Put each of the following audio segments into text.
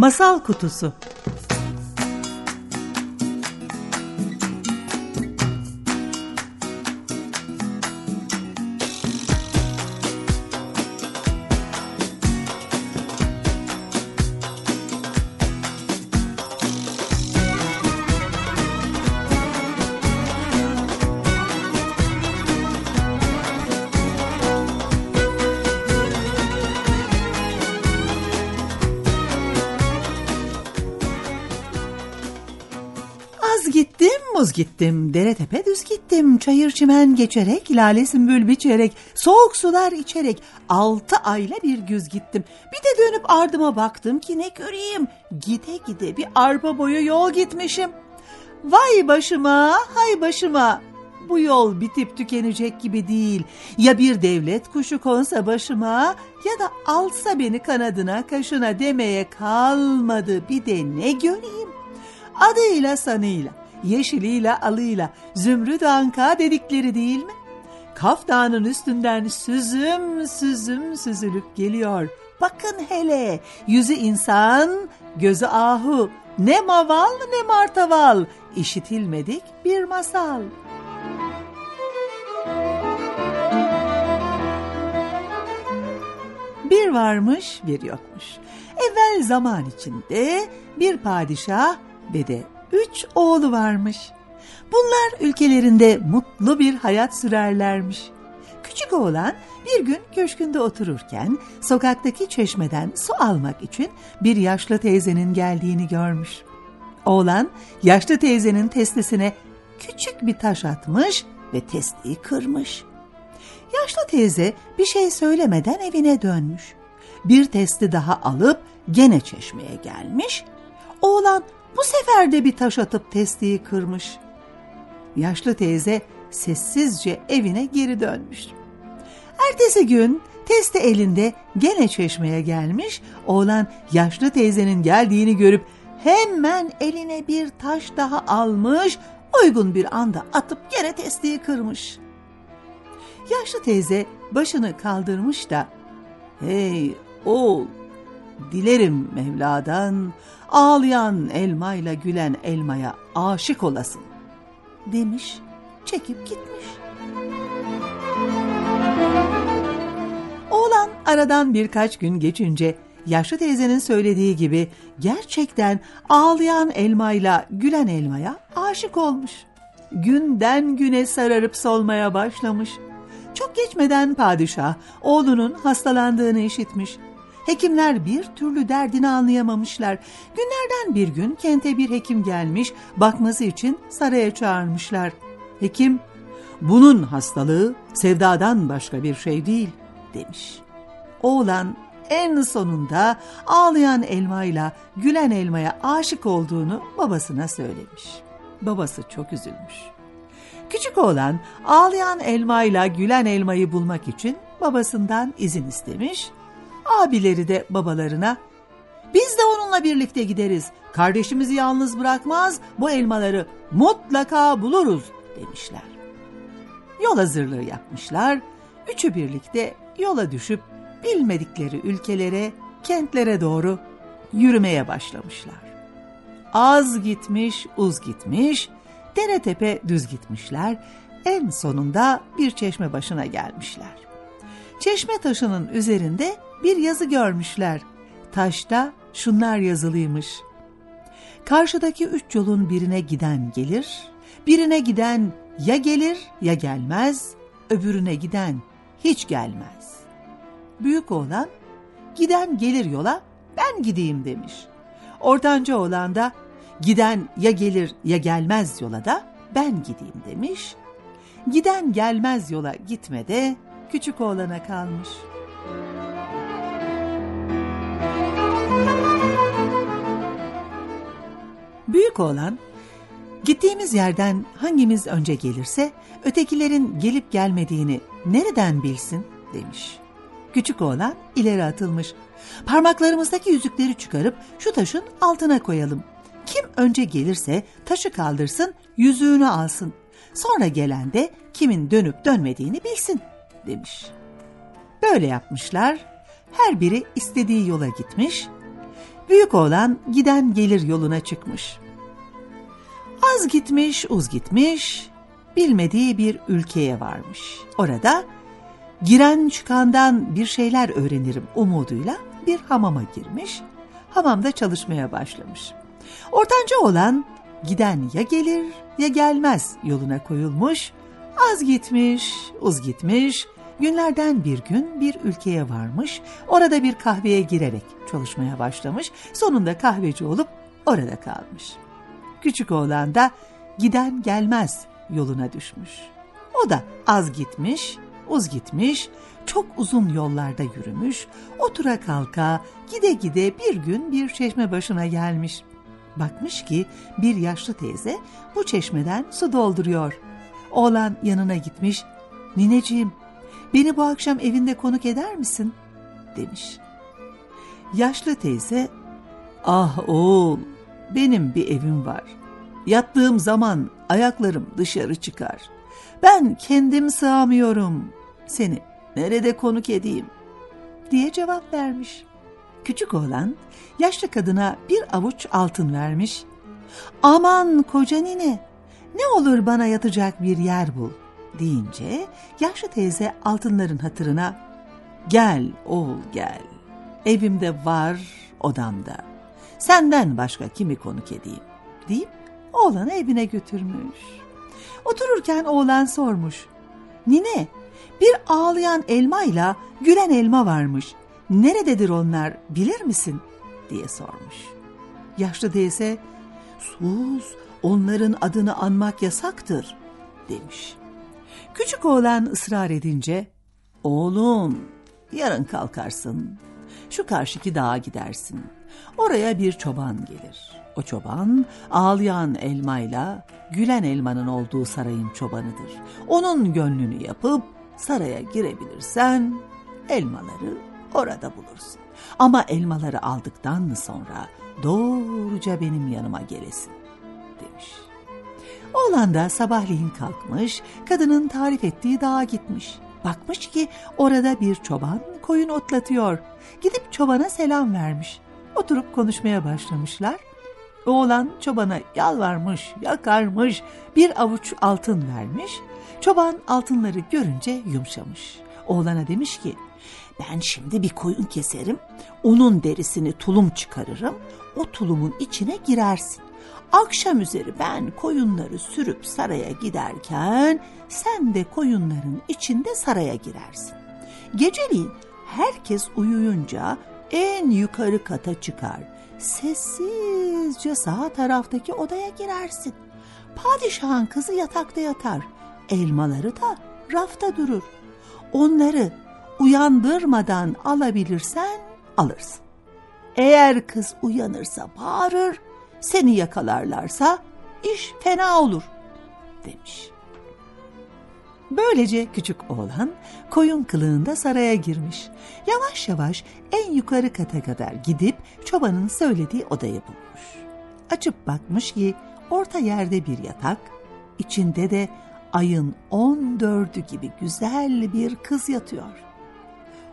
Masal Kutusu gittim muz gittim, dere tepe düz gittim, çayır çimen geçerek, lale sümbül biçerek, soğuk sular içerek, altı ayla bir güz gittim. Bir de dönüp ardıma baktım ki ne göreyim, gide gide bir arpa boyu yol gitmişim. Vay başıma, hay başıma, bu yol bitip tükenecek gibi değil. Ya bir devlet kuşu konsa başıma ya da alsa beni kanadına kaşına demeye kalmadı bir de ne göreyim. Adıyla sanıyla, yeşiliyle alıyla, zümrüt anka dedikleri değil mi? Kaf Dağı'nın üstünden süzüm süzüm süzülüp geliyor. Bakın hele, yüzü insan, gözü ahu, ne maval ne martaval, işitilmedik bir masal. Bir varmış bir yokmuş. Evvel zaman içinde bir padişah ve de üç oğlu varmış. Bunlar ülkelerinde mutlu bir hayat sürerlermiş. Küçük oğlan bir gün köşkünde otururken sokaktaki çeşmeden su almak için bir yaşlı teyzenin geldiğini görmüş. Oğlan yaşlı teyzenin testesine küçük bir taş atmış ve testiyi kırmış. Yaşlı teyze bir şey söylemeden evine dönmüş. Bir testi daha alıp gene çeşmeye gelmiş. Oğlan bu sefer de bir taş atıp testiyi kırmış. Yaşlı teyze sessizce evine geri dönmüş. Ertesi gün testi elinde gene çeşmeye gelmiş. Oğlan yaşlı teyzenin geldiğini görüp hemen eline bir taş daha almış. Uygun bir anda atıp gene testiyi kırmış. Yaşlı teyze başını kaldırmış da "Hey oğul, dilerim Mevla'dan ağlayan elmayla gülen elmaya aşık olasın." demiş, çekip gitmiş. Oğlan aradan birkaç gün geçince yaşlı teyzenin söylediği gibi gerçekten ağlayan elmayla gülen elmaya aşık olmuş. Günden güne sararıp solmaya başlamış. Çok geçmeden padişah oğlunun hastalandığını işitmiş. Hekimler bir türlü derdini anlayamamışlar. Günlerden bir gün kente bir hekim gelmiş, bakması için saraya çağırmışlar. Hekim, bunun hastalığı sevdadan başka bir şey değil demiş. Oğlan en sonunda ağlayan elmayla gülen elmaya aşık olduğunu babasına söylemiş. Babası çok üzülmüş. Küçük oğlan ağlayan elmayla gülen elmayı bulmak için babasından izin istemiş. Abileri de babalarına biz de onunla birlikte gideriz. Kardeşimizi yalnız bırakmaz, bu elmaları mutlaka buluruz demişler. Yol hazırlığı yapmışlar. Üçü birlikte yola düşüp bilmedikleri ülkelere, kentlere doğru yürümeye başlamışlar. Az gitmiş, uz gitmiş, dere tepe düz gitmişler. En sonunda bir çeşme başına gelmişler. Çeşme taşının üzerinde bir yazı görmüşler. Taşta şunlar yazılıymış. Karşıdaki üç yolun birine giden gelir, birine giden ya gelir ya gelmez, öbürüne giden hiç gelmez. Büyük oğlan, giden gelir yola, ben gideyim demiş. Ortanca oğlan da, giden ya gelir ya gelmez yola da ben gideyim demiş. Giden gelmez yola gitmede küçük oğlana kalmış.'' Küçük oğlan, gittiğimiz yerden hangimiz önce gelirse ötekilerin gelip gelmediğini nereden bilsin demiş. Küçük oğlan ileri atılmış. Parmaklarımızdaki yüzükleri çıkarıp şu taşın altına koyalım. Kim önce gelirse taşı kaldırsın, yüzüğünü alsın. Sonra gelen de kimin dönüp dönmediğini bilsin demiş. Böyle yapmışlar. Her biri istediği yola gitmiş. Büyük oğlan giden gelir yoluna çıkmış. Az gitmiş, uz gitmiş, bilmediği bir ülkeye varmış. Orada giren çıkandan bir şeyler öğrenirim umuduyla bir hamama girmiş. Hamamda çalışmaya başlamış. Ortanca olan giden ya gelir ya gelmez yoluna koyulmuş. Az gitmiş, uz gitmiş, Günlerden bir gün bir ülkeye varmış, orada bir kahveye girerek çalışmaya başlamış, sonunda kahveci olup orada kalmış. Küçük oğlan da giden gelmez yoluna düşmüş. O da az gitmiş, uz gitmiş, çok uzun yollarda yürümüş, otura kalka, gide gide bir gün bir çeşme başına gelmiş. Bakmış ki bir yaşlı teyze bu çeşmeden su dolduruyor. Oğlan yanına gitmiş, nineciğim beni bu akşam evinde konuk eder misin? demiş. Yaşlı teyze, ah oğul benim bir evim var. Yattığım zaman ayaklarım dışarı çıkar. Ben kendim sığamıyorum. Seni nerede konuk edeyim? diye cevap vermiş. Küçük oğlan yaşlı kadına bir avuç altın vermiş. Aman koca nine ne olur bana yatacak bir yer bul deyince yaşlı teyze altınların hatırına gel oğul gel evimde var odamda senden başka kimi konuk edeyim deyip oğlanı evine götürmüş. Otururken oğlan sormuş. Nine bir ağlayan elmayla gülen elma varmış. Nerededir onlar bilir misin? diye sormuş. Yaşlı teyze sus onların adını anmak yasaktır demiş. Küçük oğlan ısrar edince, oğlum yarın kalkarsın, şu karşıki dağa gidersin. Oraya bir çoban gelir. O çoban ağlayan elmayla gülen elmanın olduğu sarayın çobanıdır. Onun gönlünü yapıp saraya girebilirsen elmaları orada bulursun. Ama elmaları aldıktan sonra doğruca benim yanıma gelesin demiş. Oğlan da sabahleyin kalkmış, kadının tarif ettiği dağa gitmiş. Bakmış ki orada bir çoban koyun otlatıyor. Gidip çobana selam vermiş. Oturup konuşmaya başlamışlar. Oğlan çobana yalvarmış, yakarmış, bir avuç altın vermiş. Çoban altınları görünce yumuşamış. Oğlana demiş ki, ben şimdi bir koyun keserim, onun derisini tulum çıkarırım, o tulumun içine girersin. Akşam üzeri ben koyunları sürüp saraya giderken sen de koyunların içinde saraya girersin. Geceliğin herkes uyuyunca en yukarı kata çıkar. Sessizce sağ taraftaki odaya girersin. Padişahın kızı yatakta yatar. Elmaları da rafta durur. Onları uyandırmadan alabilirsen alırsın. Eğer kız uyanırsa bağırır, seni yakalarlarsa iş fena olur demiş. Böylece küçük oğlan koyun kılığında saraya girmiş. Yavaş yavaş en yukarı kata kadar gidip çobanın söylediği odayı bulmuş. Açıp bakmış ki orta yerde bir yatak, içinde de ayın on dördü gibi güzel bir kız yatıyor.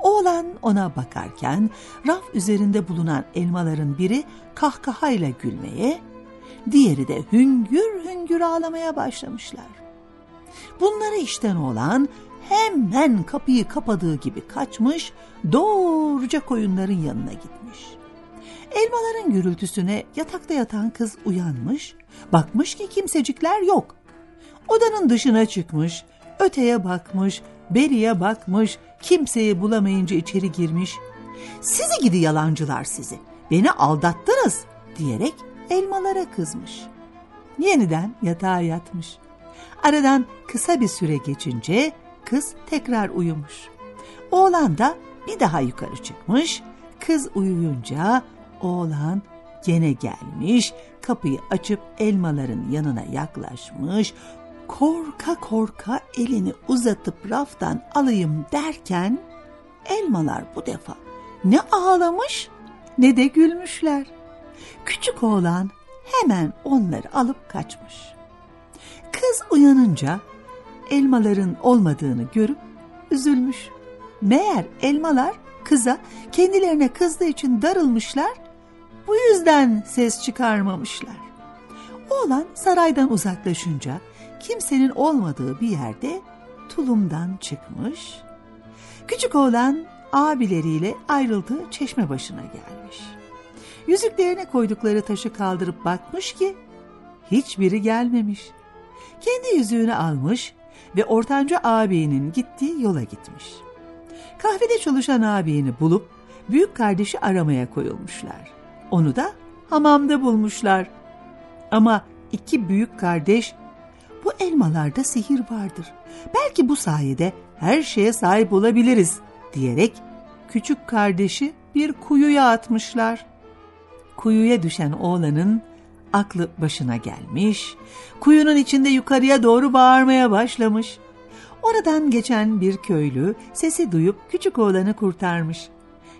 Oğlan ona bakarken raf üzerinde bulunan elmaların biri kahkahayla gülmeye, diğeri de hüngür hüngür ağlamaya başlamışlar. Bunları işten oğlan hemen kapıyı kapadığı gibi kaçmış, doğruca koyunların yanına gitmiş. Elmaların gürültüsüne yatakta yatan kız uyanmış, bakmış ki kimsecikler yok. Odanın dışına çıkmış, öteye bakmış, beriye bakmış, kimseyi bulamayınca içeri girmiş. Sizi gidi yalancılar sizi, beni aldattınız diyerek elmalara kızmış. Yeniden yatağa yatmış. Aradan kısa bir süre geçince kız tekrar uyumuş. Oğlan da bir daha yukarı çıkmış. Kız uyuyunca oğlan gene gelmiş, kapıyı açıp elmaların yanına yaklaşmış, korka korka elini uzatıp raftan alayım derken elmalar bu defa ne ağlamış ne de gülmüşler. Küçük oğlan hemen onları alıp kaçmış. Kız uyanınca elmaların olmadığını görüp üzülmüş. Meğer elmalar kıza kendilerine kızdığı için darılmışlar, bu yüzden ses çıkarmamışlar. Oğlan saraydan uzaklaşınca kimsenin olmadığı bir yerde tulumdan çıkmış. Küçük oğlan abileriyle ayrıldığı çeşme başına gelmiş. Yüzüklerine koydukları taşı kaldırıp bakmış ki hiçbiri gelmemiş. Kendi yüzüğünü almış ve ortanca ağabeyinin gittiği yola gitmiş. Kahvede çalışan ağabeyini bulup büyük kardeşi aramaya koyulmuşlar. Onu da hamamda bulmuşlar. Ama iki büyük kardeş bu elmalarda sihir vardır. Belki bu sayede her şeye sahip olabiliriz diyerek küçük kardeşi bir kuyuya atmışlar. Kuyuya düşen oğlanın aklı başına gelmiş, kuyunun içinde yukarıya doğru bağırmaya başlamış. Oradan geçen bir köylü sesi duyup küçük oğlanı kurtarmış.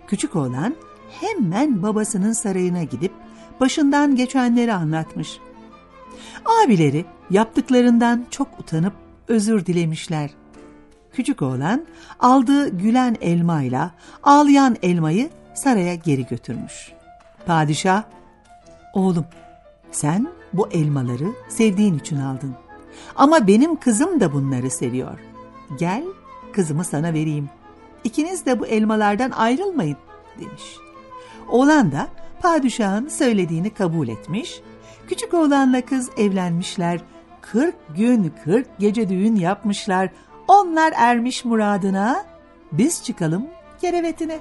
Küçük oğlan hemen babasının sarayına gidip başından geçenleri anlatmış. Abileri yaptıklarından çok utanıp özür dilemişler. Küçük oğlan aldığı gülen elmayla ağlayan elmayı saraya geri götürmüş. Padişah, oğlum sen bu elmaları sevdiğin için aldın. Ama benim kızım da bunları seviyor. Gel kızımı sana vereyim. İkiniz de bu elmalardan ayrılmayın demiş. Oğlan da padişahın söylediğini kabul etmiş. Küçük oğlanla kız evlenmişler. Kırk gün kırk gece düğün yapmışlar. Onlar ermiş muradına. Biz çıkalım kerevetine.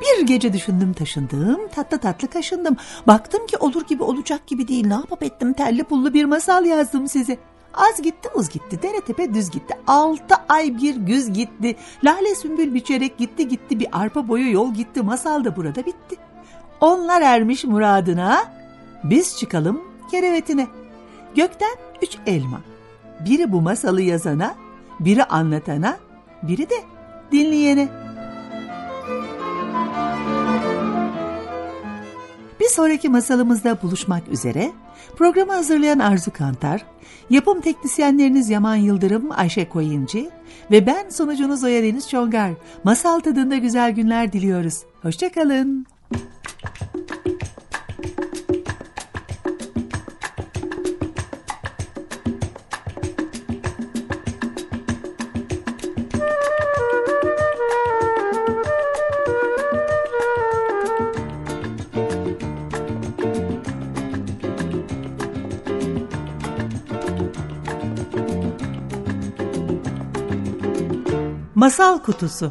Bir gece düşündüm taşındım, tatlı tatlı kaşındım. Baktım ki olur gibi olacak gibi değil. Ne yapıp ettim telli pullu bir masal yazdım size. Az gitti uz gitti, dere tepe düz gitti. Altı ay bir güz gitti. Lale sümbül biçerek gitti gitti. Bir arpa boyu yol gitti. Masal da burada bitti. Onlar ermiş muradına. Biz çıkalım kerevetine. Gökten üç elma. Biri bu masalı yazana, biri anlatana, biri de dinleyene. Bir sonraki masalımızda buluşmak üzere. Programı hazırlayan Arzu Kantar, yapım teknisyenleriniz Yaman Yıldırım, Ayşe Koyuncu ve ben sunucunuz Oya Deniz Çongar. Masal tadında güzel günler diliyoruz. Hoşçakalın. Masal Kutusu